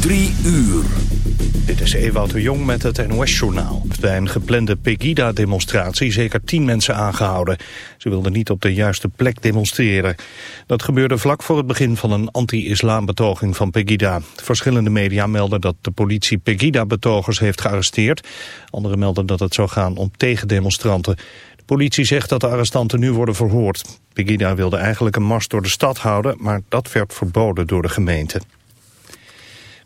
Drie uur. Dit is Ewout de Jong met het NOS-journaal. Bij een geplande Pegida-demonstratie zeker tien mensen aangehouden. Ze wilden niet op de juiste plek demonstreren. Dat gebeurde vlak voor het begin van een anti-islam-betoging van Pegida. Verschillende media melden dat de politie Pegida-betogers heeft gearresteerd. Anderen melden dat het zou gaan om tegendemonstranten. De politie zegt dat de arrestanten nu worden verhoord. Pegida wilde eigenlijk een mars door de stad houden, maar dat werd verboden door de gemeente.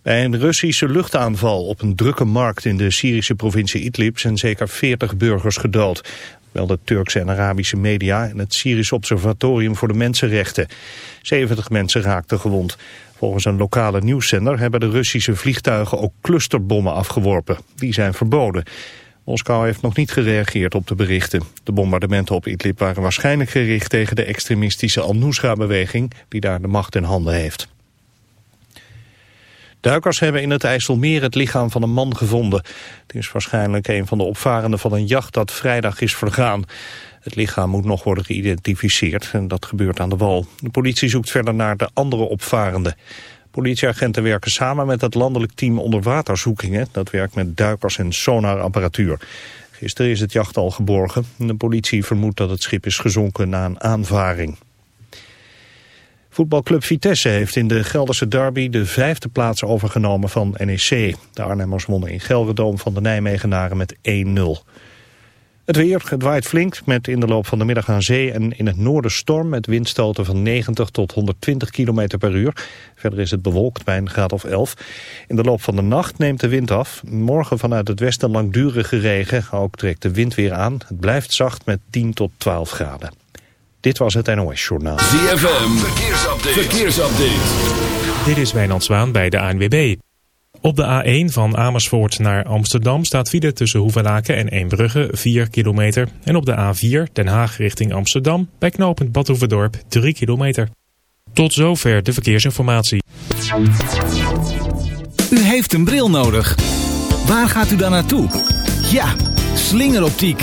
Bij een Russische luchtaanval op een drukke markt in de Syrische provincie Idlib zijn zeker 40 burgers gedood. Wel de Turkse en Arabische media en het Syrisch Observatorium voor de Mensenrechten. 70 mensen raakten gewond. Volgens een lokale nieuwszender hebben de Russische vliegtuigen ook clusterbommen afgeworpen. Die zijn verboden. Moskou heeft nog niet gereageerd op de berichten. De bombardementen op Idlib waren waarschijnlijk gericht tegen de extremistische Al-Nusra-beweging die daar de macht in handen heeft. Duikers hebben in het IJsselmeer het lichaam van een man gevonden. Het is waarschijnlijk een van de opvarenden van een jacht dat vrijdag is vergaan. Het lichaam moet nog worden geïdentificeerd en dat gebeurt aan de wal. De politie zoekt verder naar de andere opvarenden. Politieagenten werken samen met het landelijk team onderwaterzoekingen. Dat werkt met duikers en sonarapparatuur. Gisteren is het jacht al geborgen. De politie vermoedt dat het schip is gezonken na een aanvaring. Voetbalclub Vitesse heeft in de Gelderse derby de vijfde plaats overgenomen van NEC. De Arnhemmers wonnen in Gelredome van de Nijmegenaren met 1-0. Het weer, het waait flink met in de loop van de middag aan zee en in het noorden storm met windstoten van 90 tot 120 km per uur. Verder is het bewolkt bij een graad of 11. In de loop van de nacht neemt de wind af. Morgen vanuit het westen langdurige regen, ook trekt de wind weer aan. Het blijft zacht met 10 tot 12 graden. Dit was het NOS Journaal. ZFM, verkeersupdate. verkeersupdate. Dit is Wijnand Zwaan bij de ANWB. Op de A1 van Amersfoort naar Amsterdam staat file tussen Hoevelaken en Eembrugge 4 kilometer. En op de A4 Den Haag richting Amsterdam bij knooppunt Badhoevedorp 3 kilometer. Tot zover de verkeersinformatie. U heeft een bril nodig. Waar gaat u dan naartoe? Ja, slingeroptiek.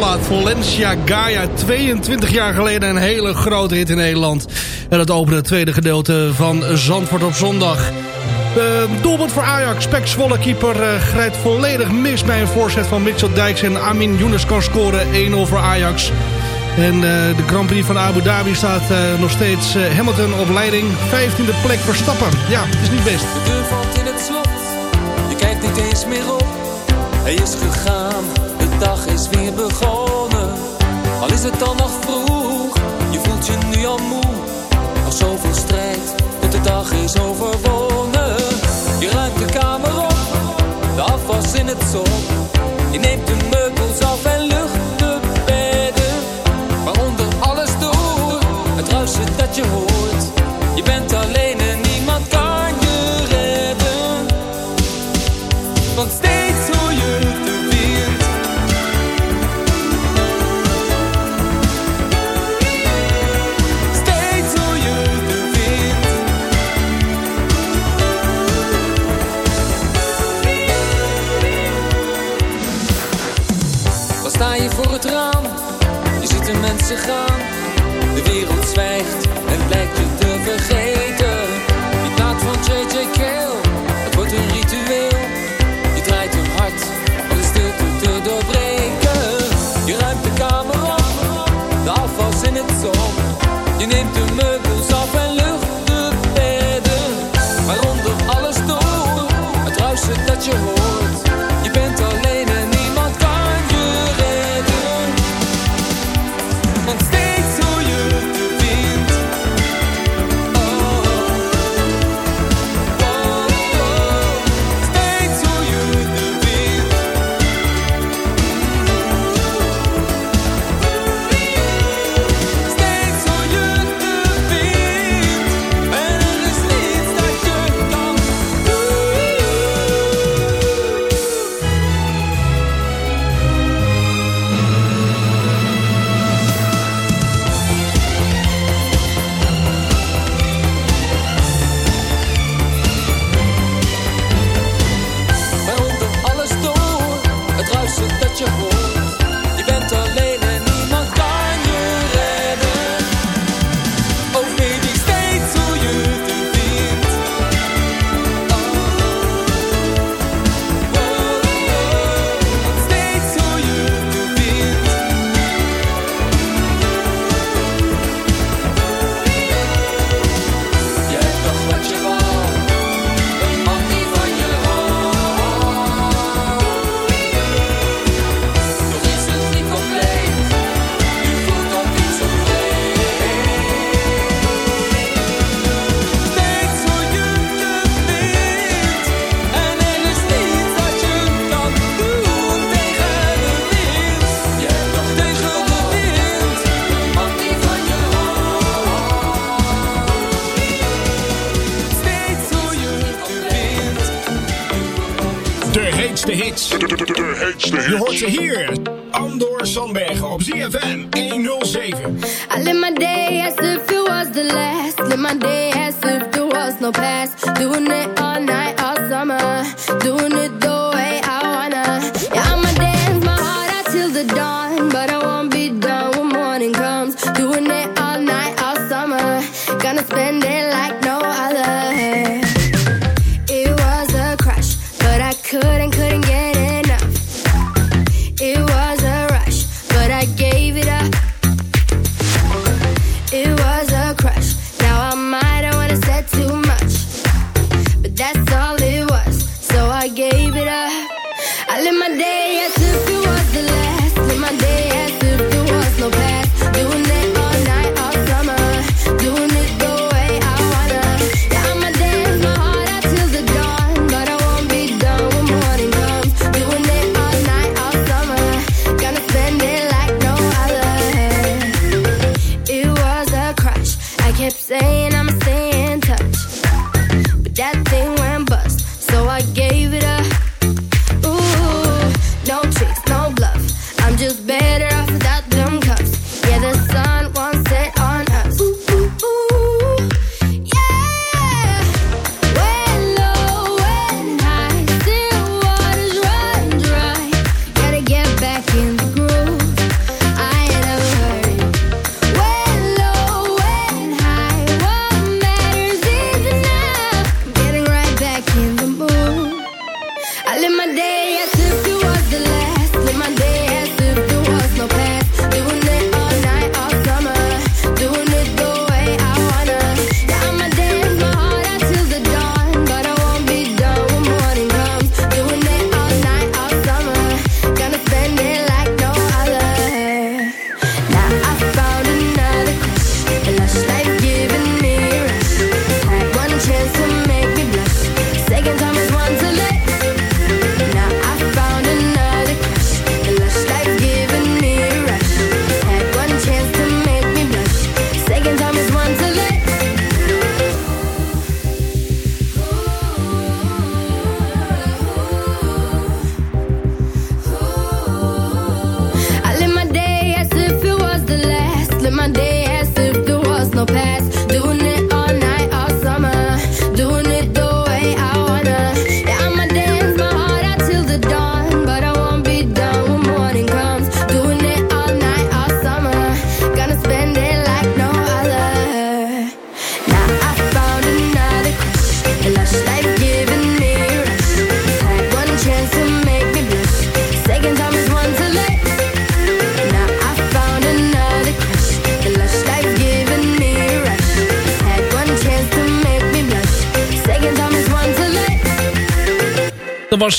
Eindejaarsplaat. Valencia Gaia, 22 jaar geleden een hele grote hit in Nederland. En dat opende het tweede gedeelte van Zandvoort op zondag. Uh, voor Ajax. Pek Zwolle keeper eh, grijpt volledig mis bij een voorzet van Mitchell Dijks. En Amin Younes kan scoren 1-0 voor Ajax. En eh, de Grand Prix van Abu Dhabi staat nog steeds Hamilton op leiding. 15e plek Verstappen. Ja, het is niet best. De deur valt in het slot, je kijkt niet eens meer op. Hij is gegaan, dag is weer begonnen. Al is het dan nog vroeg, je voelt je nu al moe. Nog zoveel strijd, de dag is overwonnen. Je ruimt de kamer op, de afwas in het zon. Je neemt de meubels af en lucht de bedden. Waaronder alles door, het ruisen dat je hoort. Je bent alleen gaan. spend it.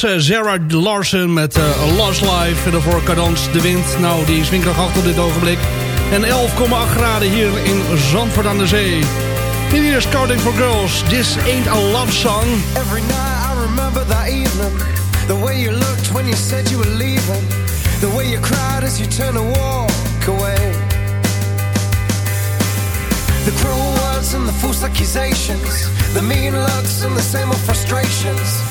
was eh, Sarah Larsen met uh, Lost Life. En daarvoor Cadans de Wind. Nou, die is winkeldag 8 op dit ogenblik. En 11,8 graden hier in Zandvoort aan de Zee. En hier is Coding for Girls. This ain't a love song. Every night I remember that evening. The way you looked when you said you were leaving. The way you cried as you turned to walk away. The cruel words and the false accusations. The mean looks and the same old frustrations.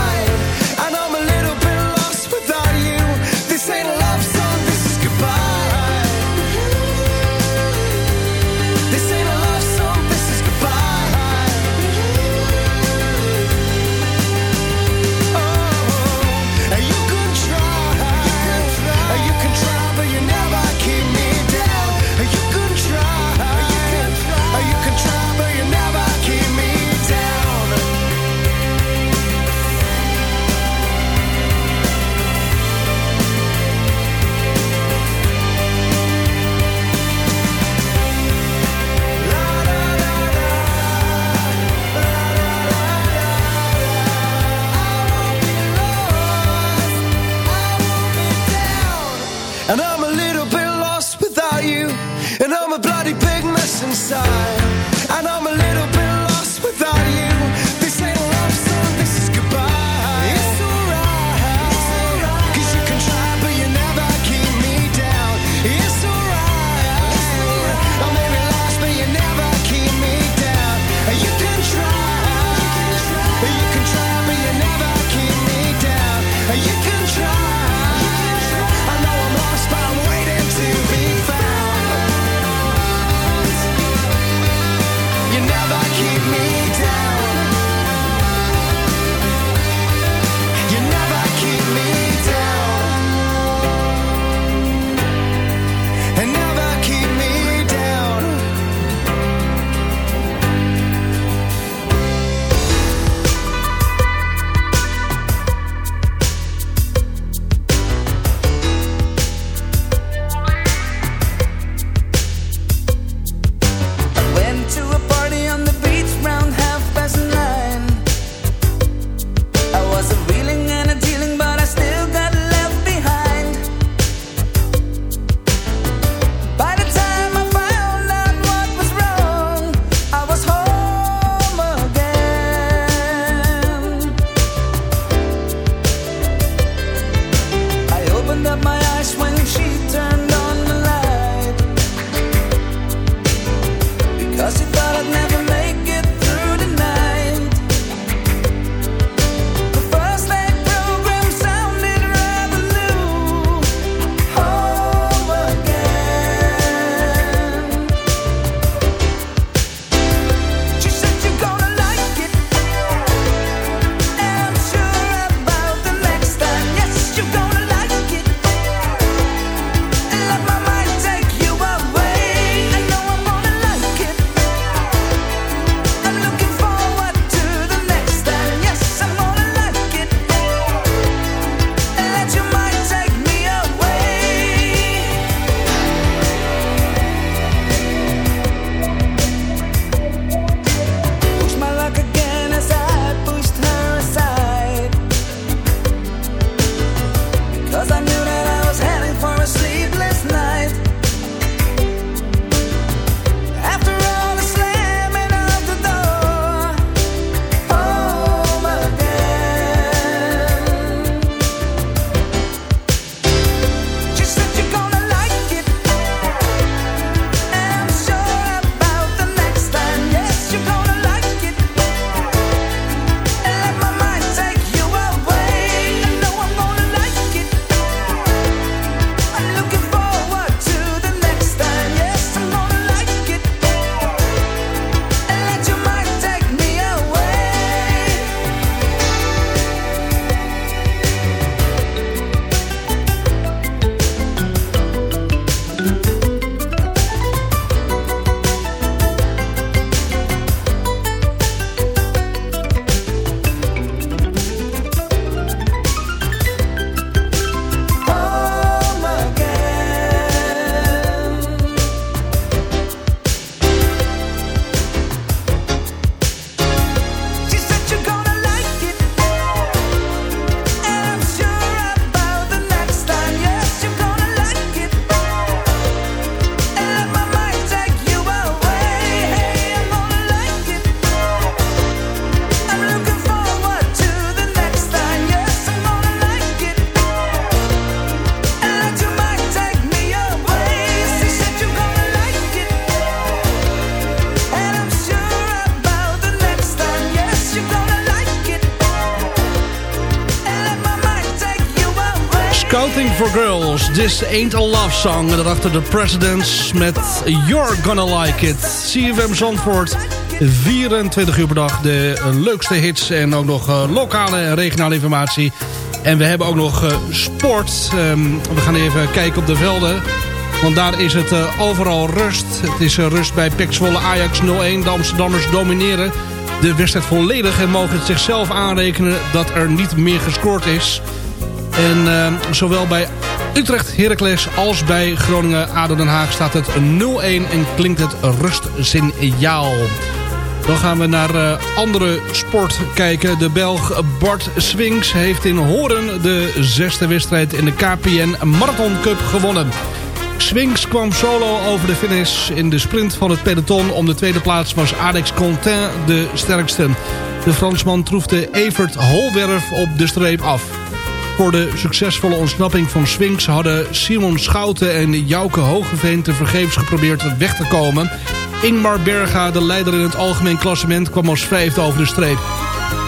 side. This Ain't a Love Song. En daarachter de Presidents met You're Gonna Like It. CFM Zandvoort, 24 uur per dag. De leukste hits en ook nog eh, lokale en regionale informatie. En we hebben ook nog eh, sport. Ehm, we gaan even kijken op de velden. Want daar is het eh, overal rust. Het is rust bij Pekswolle Ajax 0-1. De Amsterdammers domineren de wedstrijd volledig... en mogen het zichzelf aanrekenen dat er niet meer gescoord is. En ehm, zowel bij Utrecht, Heracles als bij Groningen, Adenhaag Den Haag staat het 0-1 en klinkt het rustsignaal. Dan gaan we naar eh, andere sport kijken. De Belg Bart Swings heeft in Horen de zesde wedstrijd in de KPN Marathon Cup gewonnen. Swings kwam solo over de finish in de sprint van het peloton. Om de tweede plaats was Alex Contin de sterkste. De Fransman troefde Evert Holwerf op de streep af. Voor de succesvolle ontsnapping van Swings hadden Simon Schouten en Jouke Hogeveen te vergeefs geprobeerd weg te komen. Ingmar Berga, de leider in het algemeen klassement, kwam als vijfde over de streep.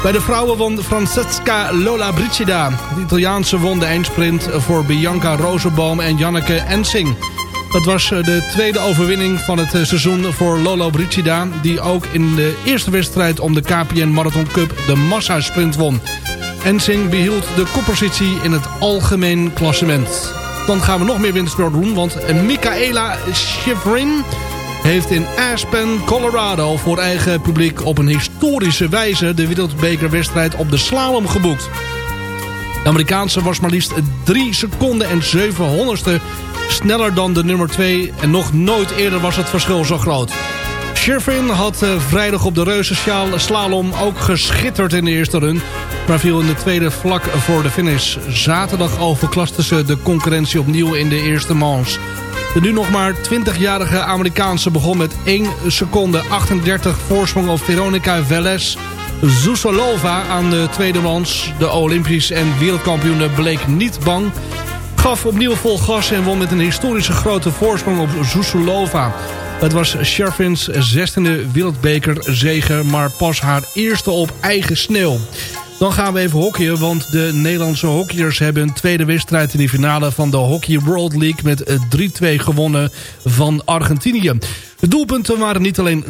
Bij de vrouwen won Francesca Lola Bricida. De Italiaanse won de eindsprint voor Bianca Rosenboom en Janneke Ensing. Dat was eh, de tweede overwinning van het eh, seizoen voor Lolo Bricida... die ook in de eerste wedstrijd om de KPN Marathon Cup de massasprint won. Ensing behield de koppositie in het algemeen klassement. Dan gaan we nog meer wintersport doen, want Michaela Schifrin heeft in Aspen, Colorado voor eigen publiek op een historische wijze de wereldbekerwedstrijd op de slalom geboekt. De Amerikaanse was maar liefst 3 seconden en 700ste sneller dan de nummer 2 en nog nooit eerder was het verschil zo groot. Sherfin had eh, vrijdag op de reuzensjaal slalom ook geschitterd in de eerste run... maar viel in de tweede vlak voor de finish. Zaterdag overklaste ze de concurrentie opnieuw in de eerste manche. De nu nog maar 20-jarige Amerikaanse begon met 1 seconde 38 voorsprong op Veronica Velez. Zusolova aan de tweede mans. De Olympisch en wereldkampioene bleek niet bang. Gaf opnieuw vol gas en won met een historische grote voorsprong op Zusolova. Het was Sherfins 16e wereldbekerzege, maar pas haar eerste op eigen sneeuw. Dan gaan we even hockeyen, want de Nederlandse hockeyers hebben een tweede wedstrijd in de finale van de Hockey World League met 3-2 gewonnen van Argentinië. De doelpunten waren niet alleen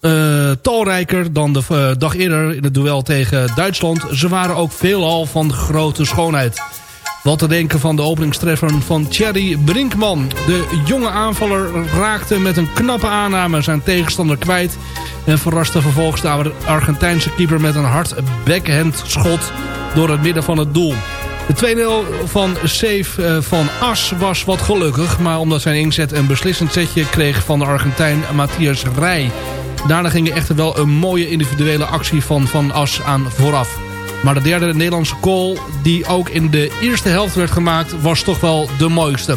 uh, talrijker dan de uh, dag eerder in het duel tegen Duitsland. Ze waren ook veelal van grote schoonheid. Wat te denken van de openingstreffer van Thierry Brinkman. De jonge aanvaller raakte met een knappe aanname zijn tegenstander kwijt... en verraste vervolgens de Argentijnse keeper met een hard backhand schot door het midden van het doel. De 2-0 van Save eh, van As was wat gelukkig... maar omdat zijn inzet een beslissend setje kreeg van de Argentijn Matthias Rij. Daarna ging er echter wel een mooie individuele actie van Van As aan vooraf. Maar de derde Nederlandse goal die ook in de eerste helft werd gemaakt was toch wel de mooiste.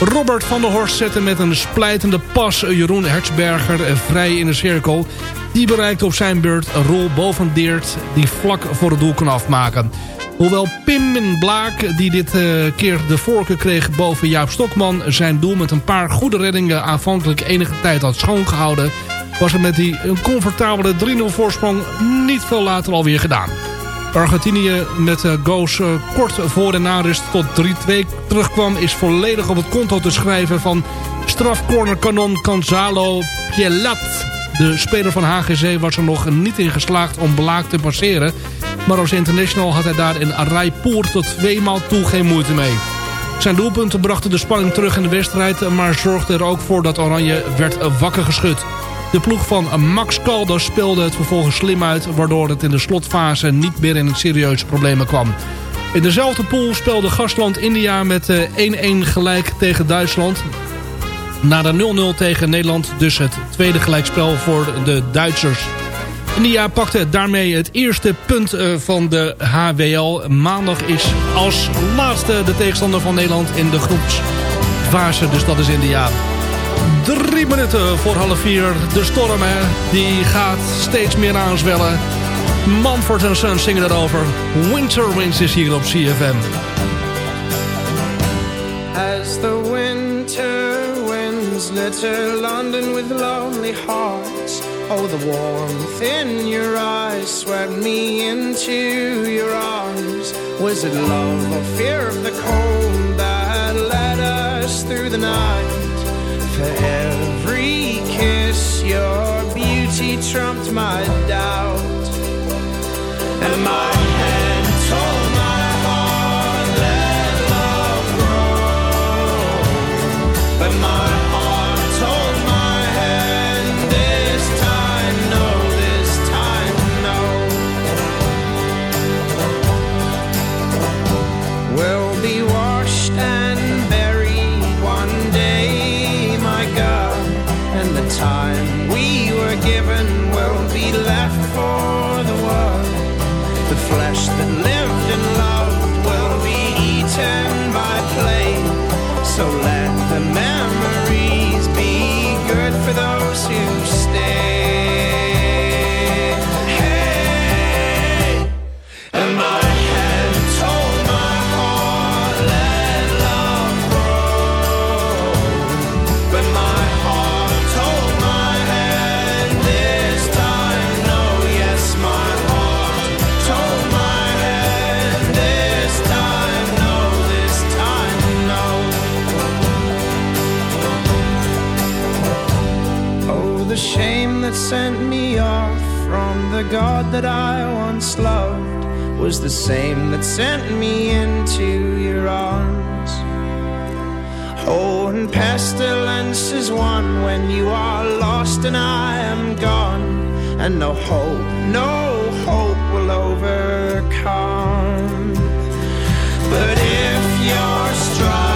Robert van der Horst zette met een splijtende pas Jeroen Hertzberger vrij in de cirkel. Die bereikte op zijn beurt een rol boven Deert die vlak voor het doel kon afmaken. Hoewel Pim Blaak, die dit uh, keer de voorkeur kreeg boven Jaap Stokman... zijn doel met een paar goede reddingen aanvankelijk enige tijd had schoongehouden... was het met die comfortabele 3-0 voorsprong niet veel later alweer gedaan. Argentinië met uh, goals uh, kort voor de narust tot 3-2 terugkwam... is volledig op het konto te schrijven van strafcornerkanon Gonzalo Pielat. De speler van HGC was er nog niet in geslaagd om Blaak te passeren... maar als international had hij daar in Raipur tot tweemaal toe geen moeite mee. Zijn doelpunten brachten de spanning terug in de wedstrijd... maar zorgden er ook voor dat Oranje werd wakker geschud. De ploeg van Max Calder speelde het vervolgens slim uit... waardoor het in de slotfase niet meer in serieuze problemen kwam. In dezelfde pool speelde gastland India met 1-1 gelijk tegen Duitsland. Na de 0-0 tegen Nederland dus het tweede gelijkspel voor de Duitsers. India pakte daarmee het eerste punt van de HWL. Maandag is als laatste de tegenstander van Nederland in de groepsfase. Dus dat is India. Drie minuten voor half vier. De storm, hè, die gaat steeds meer aanzwellen. Manford Son zingen erover. Winter Winds is hier op CFM. As the winter winds litter London with lonely hearts. Oh, the warmth in your eyes swept me into your arms. Was it love or fear of the cold that led us through the night? Every kiss, your beauty trumped my doubt. And my told my heart, let love grow. But my flesh that lived in love. The God that I once loved was the same that sent me into your arms. Oh, and pestilence is one when you are lost and I am gone, and no hope, no hope will overcome. But if your stripe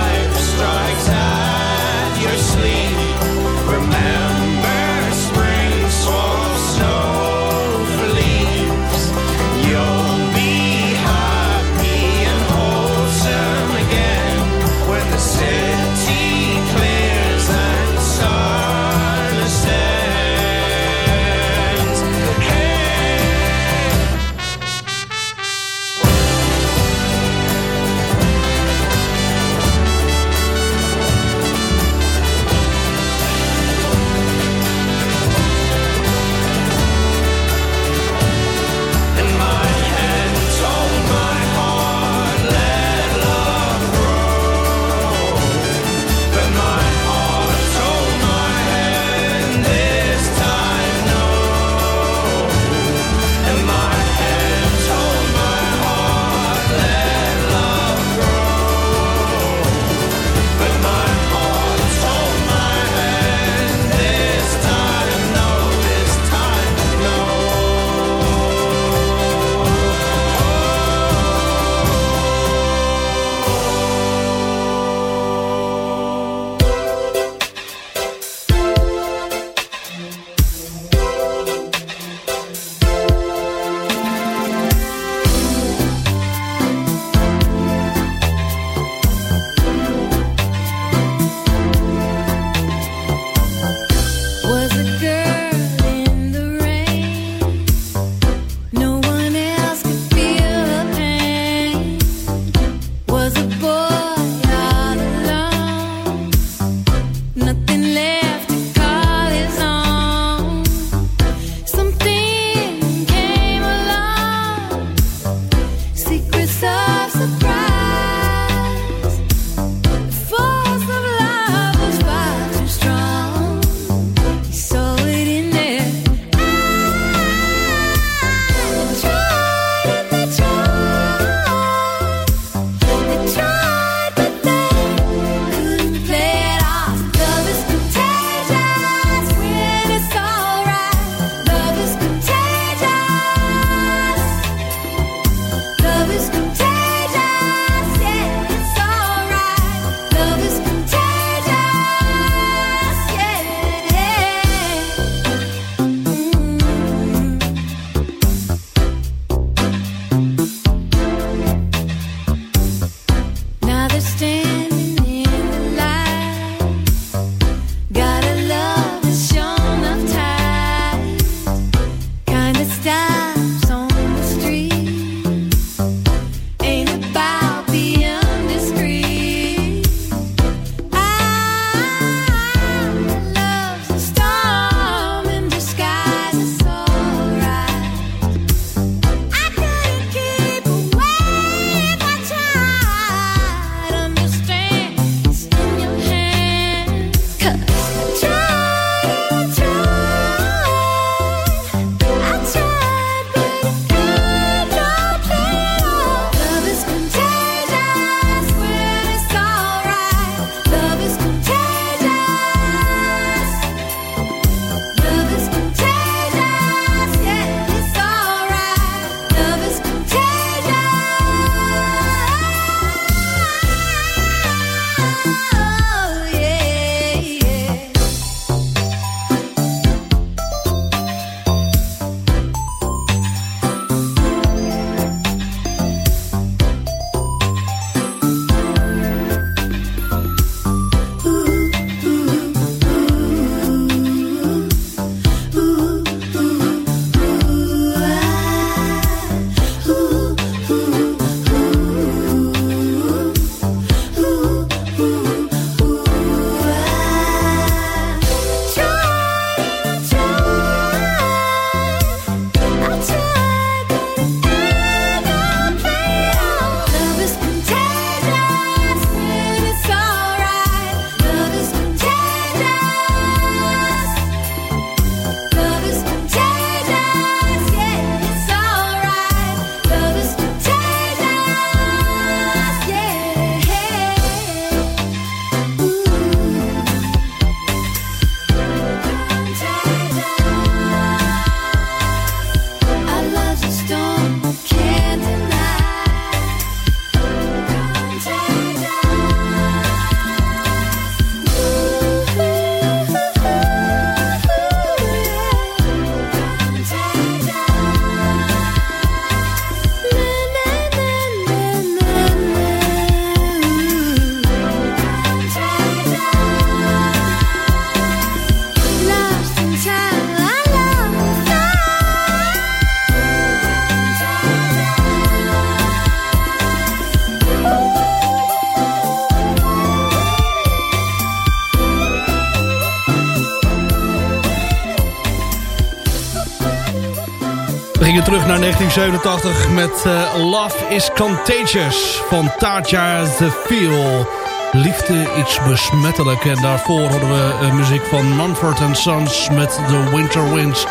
1987 met eh, Love is Contagious van Tatja The Feel. Liefde is besmettelijk. En daarvoor hadden we eh, muziek van Manfred Sons met The Winter Winds.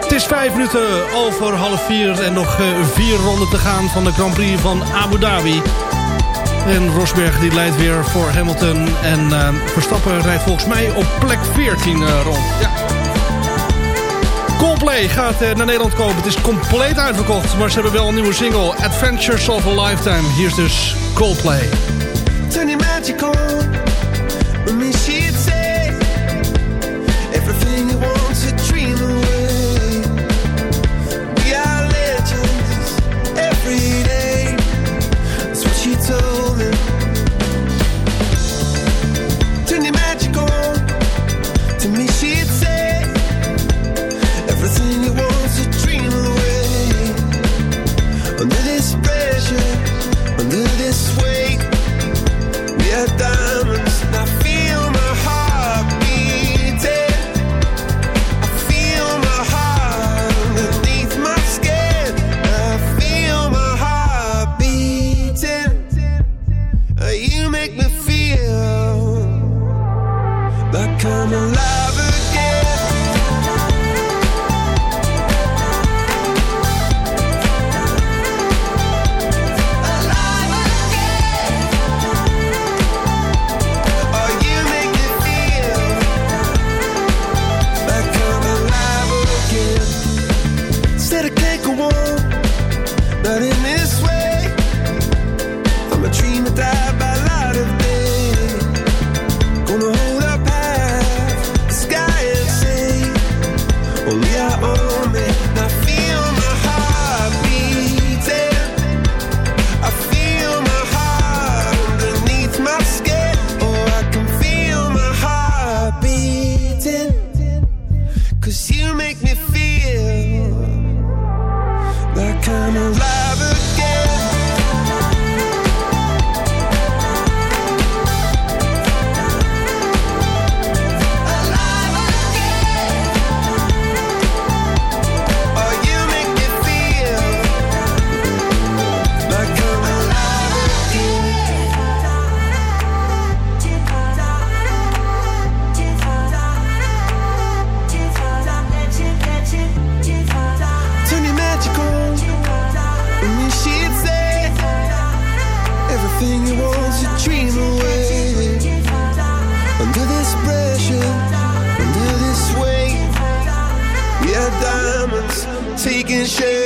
Het is vijf minuten over half vier en nog eh, vier ronden te gaan van de Grand Prix van Abu Dhabi. En Rosberg die leidt weer voor Hamilton. En Verstappen rijdt volgens mij op plek 14 rond. Ja. Coldplay gaat eh, naar Nederland komen. Het is compleet uitverkocht, maar ze hebben wel een nieuwe single. Adventures of a Lifetime. Hier is dus Coldplay. Turn your shit.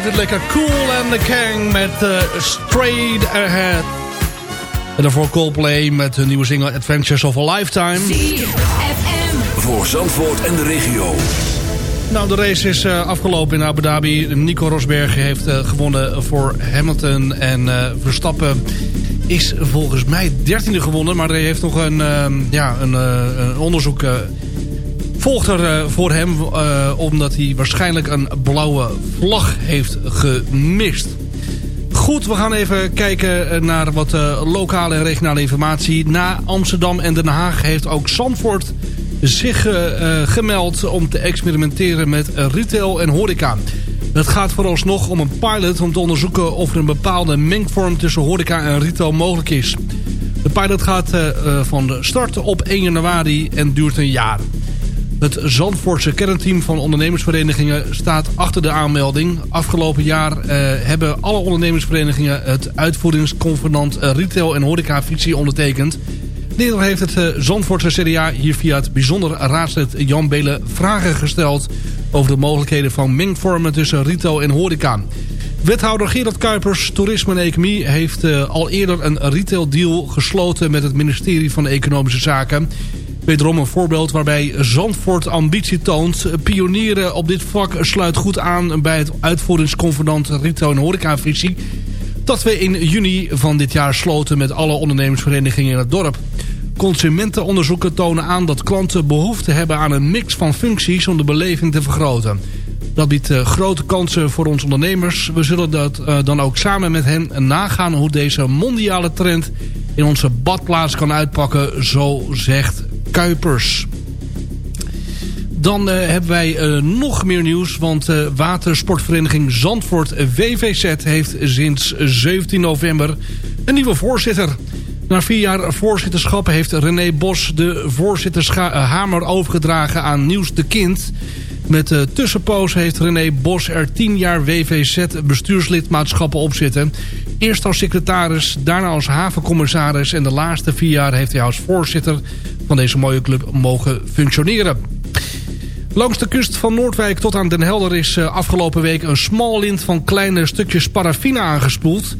Blijft het lekker cool en the Kang met eh, Straight Ahead. En daarvoor Coldplay met hun nieuwe single Adventures of a Lifetime. Voor Zandvoort en de regio. Nou, de race is eh, afgelopen in Abu Dhabi. Nico Rosberg heeft eh, gewonnen voor Hamilton. En eh, Verstappen is volgens mij dertiende gewonnen. Maar hij heeft nog een, ja, een, eh, een onderzoek... volgt er eh, voor hem... eh, omdat hij waarschijnlijk een blauwe vlag heeft gemist. Goed, we gaan even kijken eh, naar wat lokale en regionale informatie. Na Amsterdam en Den Haag heeft ook Zandvoort zich gemeld om te experimenteren met retail en horeca. Het gaat vooralsnog om een pilot om te onderzoeken of er een bepaalde mengvorm tussen horeca en retail mogelijk is. De pilot gaat van de start op 1 januari en duurt een jaar. Het Zandvoortse kernteam van ondernemersverenigingen staat achter de aanmelding. Afgelopen jaar eh, hebben alle ondernemersverenigingen het uitvoeringsconvenant eh, retail en horecavisie ondertekend. Eerder heeft het eh, Zandvoortse CDA hier via het bijzonder raadslid Jan Belen vragen gesteld over de mogelijkheden van mengvormen tussen retail en horeca. Wethouder Gerard Kuipers, Toerisme en Economie, heeft eh, al eerder een retail deal gesloten met het ministerie van Economische Zaken. Wederom een voorbeeld waarbij Zandvoort ambitie toont. Pionieren op dit vlak sluit goed aan bij het uitvoeringsconvenant retail en horecavisie. Dat we in juni van dit jaar sloten met alle ondernemersverenigingen in het dorp. Consumentenonderzoeken tonen aan dat klanten behoefte hebben aan een mix van functies om de beleving te vergroten. Dat biedt eh, grote kansen voor ons ondernemers. We zullen dat eh, dan ook samen met hen nagaan hoe deze mondiale trend in onze badplaats kan uitpakken, zo zegt Kuipers. Dan eh, hebben wij eh, nog meer nieuws, want eh, watersportvereniging Zandvoort WVZ heeft sinds 17 november een nieuwe voorzitter. Na vier jaar voorzitterschap heeft René Bos de voorzittershamer overgedragen aan Nieuws de Kind. Met de tussenpoos heeft René Bos er 10 jaar WVZ bestuurslidmaatschappen op zitten. Eerst als secretaris, daarna als havencommissaris... en de laatste vier jaar heeft hij als voorzitter van deze mooie club mogen functioneren. Langs de kust van Noordwijk tot aan Den Helder is eh, afgelopen week een smal lint van kleine stukjes paraffine aangespoeld.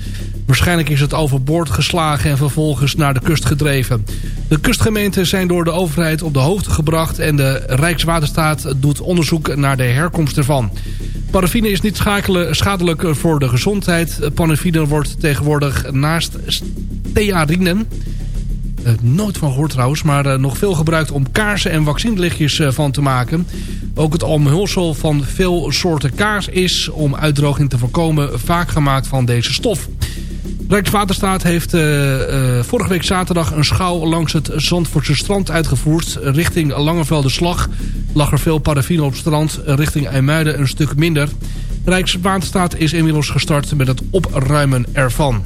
Waarschijnlijk is het overboord geslagen en vervolgens naar de kust gedreven. De kustgemeenten zijn door de overheid op de hoogte gebracht... en de Rijkswaterstaat doet onderzoek naar de herkomst ervan. Paraffine is niet schadelijk voor de gezondheid. Paraffine wordt tegenwoordig naast stearinen... Eh, nooit van gehoord trouwens, maar eh, nog veel gebruikt om kaarsen en vaccinelichtjes eh, van te maken. Ook het omhulsel van veel soorten kaars is, om uitdroging te voorkomen, vaak gemaakt van deze stof. Rijkswaterstaat heeft vorige week zaterdag een schouw langs het Zandvoortse strand uitgevoerd. Richting Langevelde Slag lag er veel paraffine op strand. Richting IJmuiden een stuk minder. Rijkswaterstaat is inmiddels gestart met het opruimen ervan.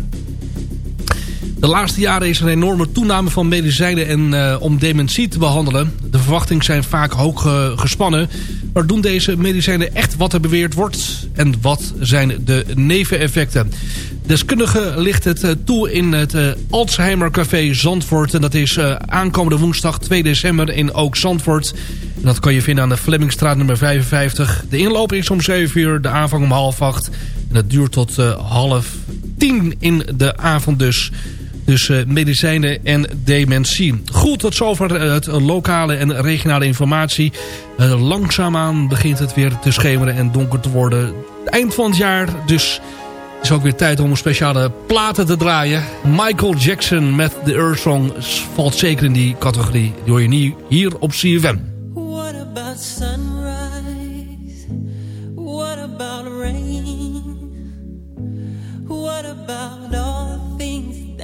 De laatste jaren is er een enorme toename van medicijnen en, eh, om dementie te behandelen. De verwachtingen zijn vaak hoog eh, gespannen. Maar doen deze medicijnen echt wat er beweerd wordt? En wat zijn de neveneffecten? Deskundigen ligt het eh, toe in het eh, Alzheimer Café Zandvoort. En dat is aankomende woensdag 2 december in Ook Zandvoort. En dat kan je vinden aan de Flemmingstraat nummer 55. De inloop is om 7 uur, de aanvang om half 8. En dat duurt tot half 10 in de avond dus. Dus eh, medicijnen en dementie. Goed, tot zover eh, het lokale en regionale informatie. Eh, langzaamaan begint het weer te schemeren en donker te worden. Eind van het jaar, dus is ook weer tijd om speciale platen te draaien. Michael Jackson met de Earth Song valt zeker in die categorie. Die je niet hier op CFM. What about sunrise?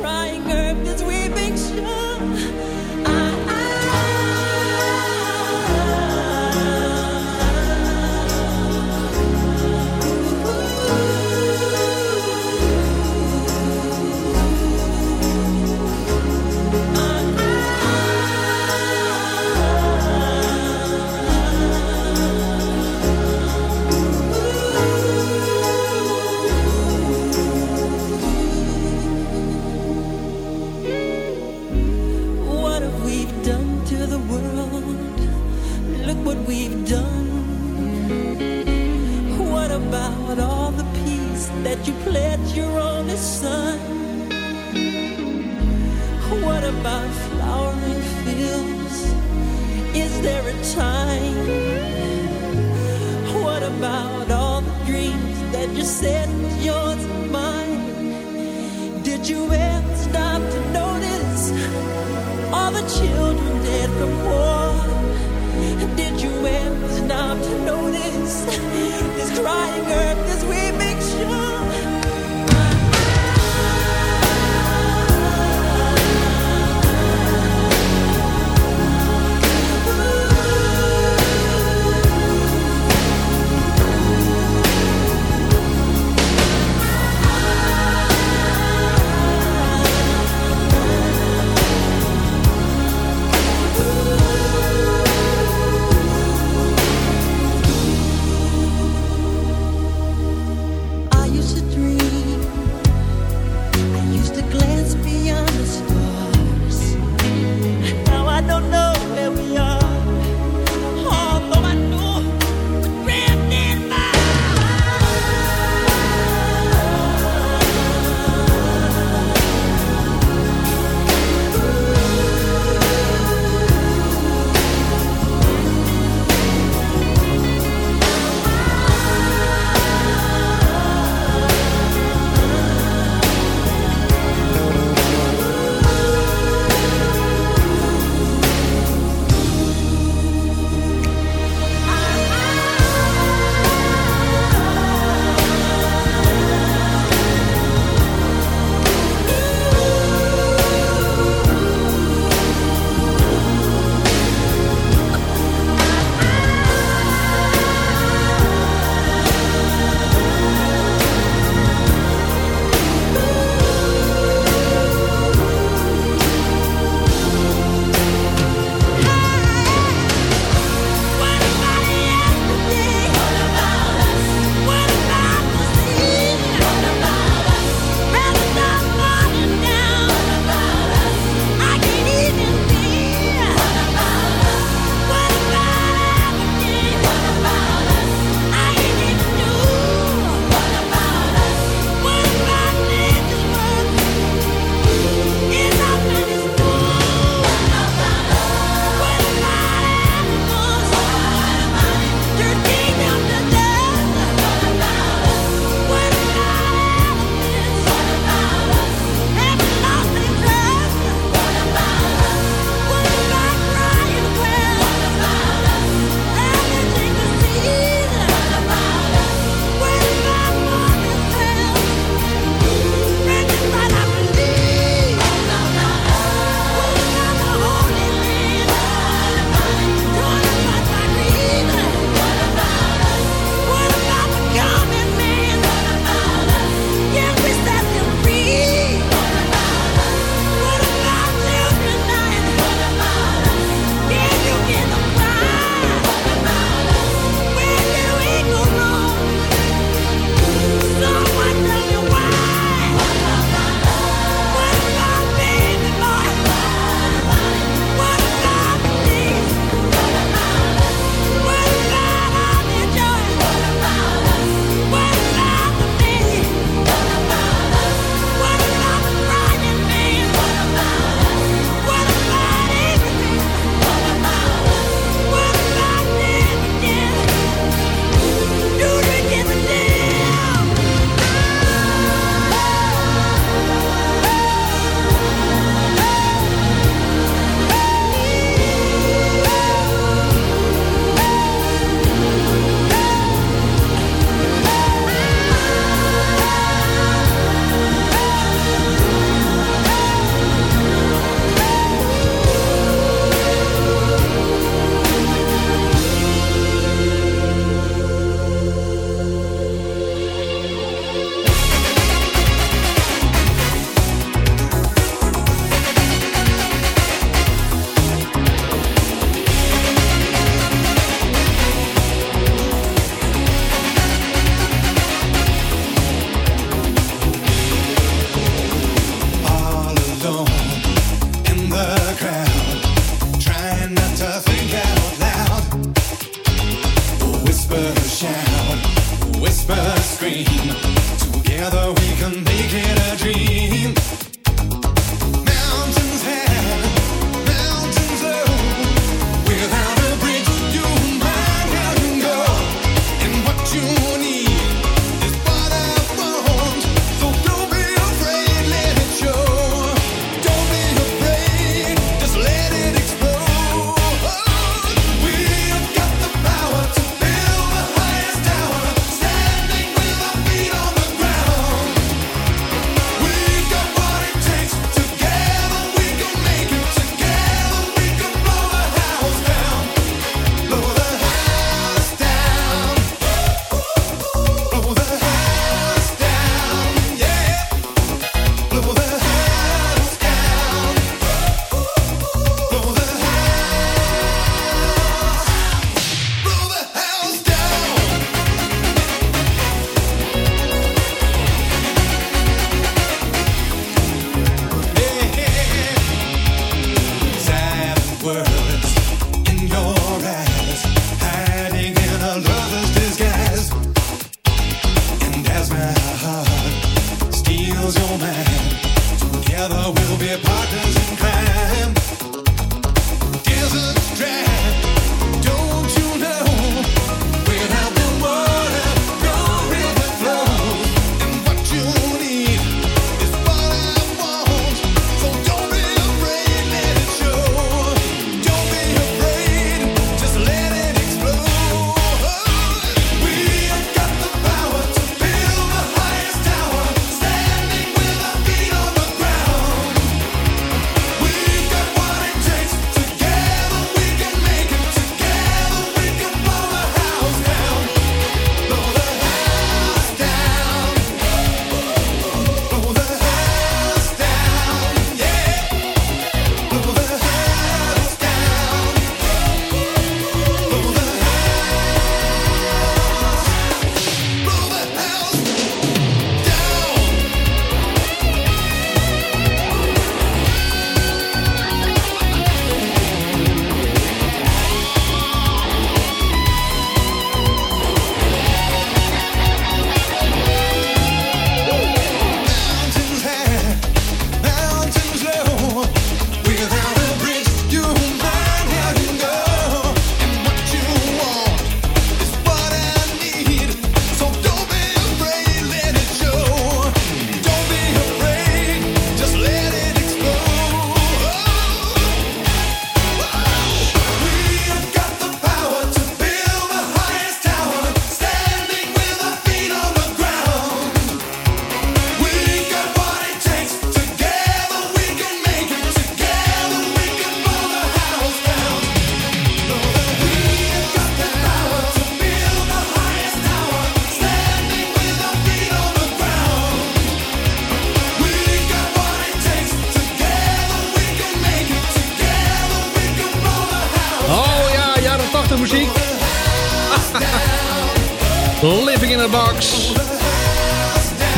crying earth, this weeping shore? Crying earth,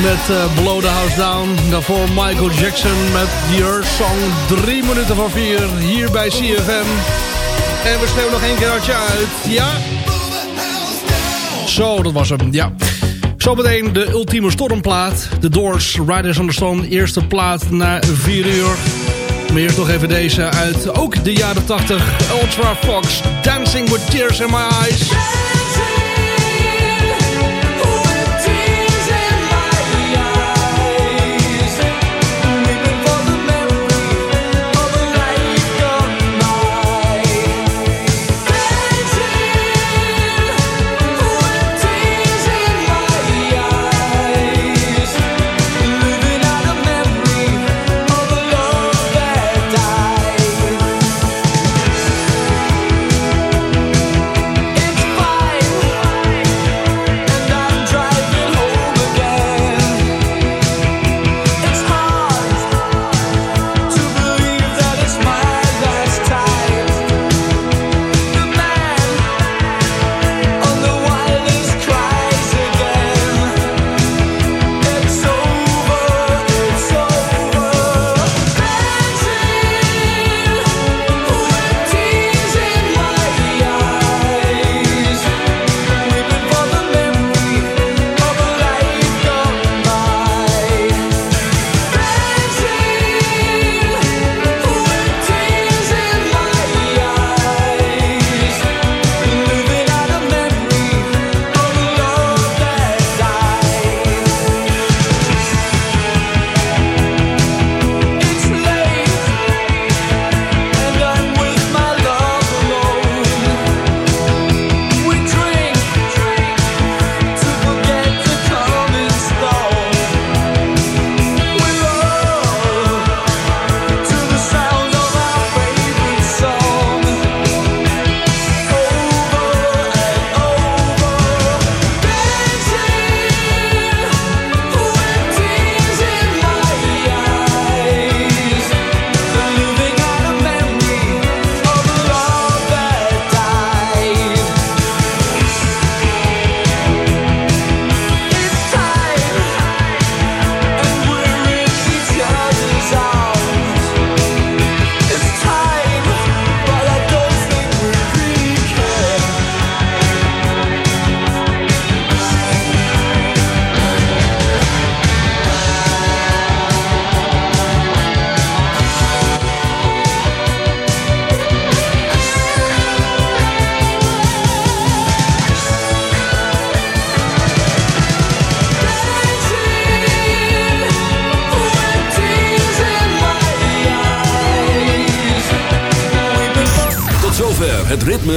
Met uh, Blow the House Down. Daarvoor Michael Jackson met The Earth Song. 3 minuten voor vier hier bij CFM. En we schreeuwen nog één keer uit. Ja. Zo, dat was hem. Ja. Zometeen de ultieme stormplaat. De Doors, Riders on the Storm. Eerste plaat na 4 uur. Maar eerst nog even deze uit ook de jaren 80. Ultra Fox, Dancing with Tears in My Eyes.